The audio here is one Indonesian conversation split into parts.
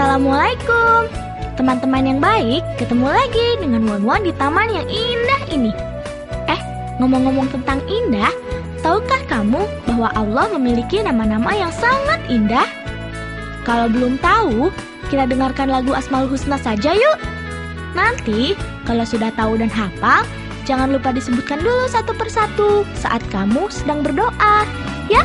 Assalamualaikum Teman-teman yang baik, ketemu lagi dengan Won di taman yang indah ini Eh, ngomong-ngomong tentang indah Tahukah kamu bahwa Allah memiliki nama-nama yang sangat indah? Kalau belum tahu, kita dengarkan lagu Asmaul Husna saja yuk Nanti, kalau sudah tahu dan hafal, jangan lupa disebutkan dulu satu persatu saat kamu sedang berdoa, ya?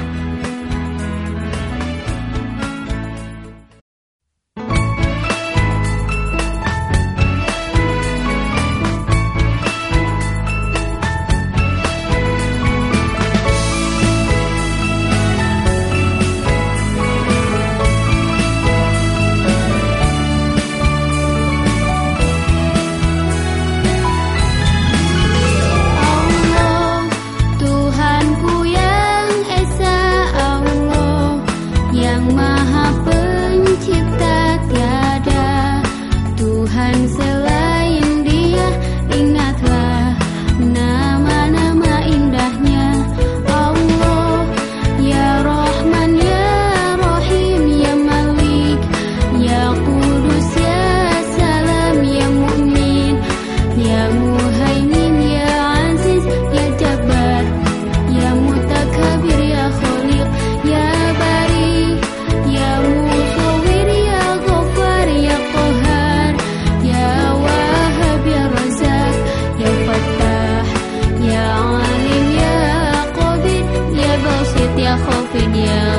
nhớ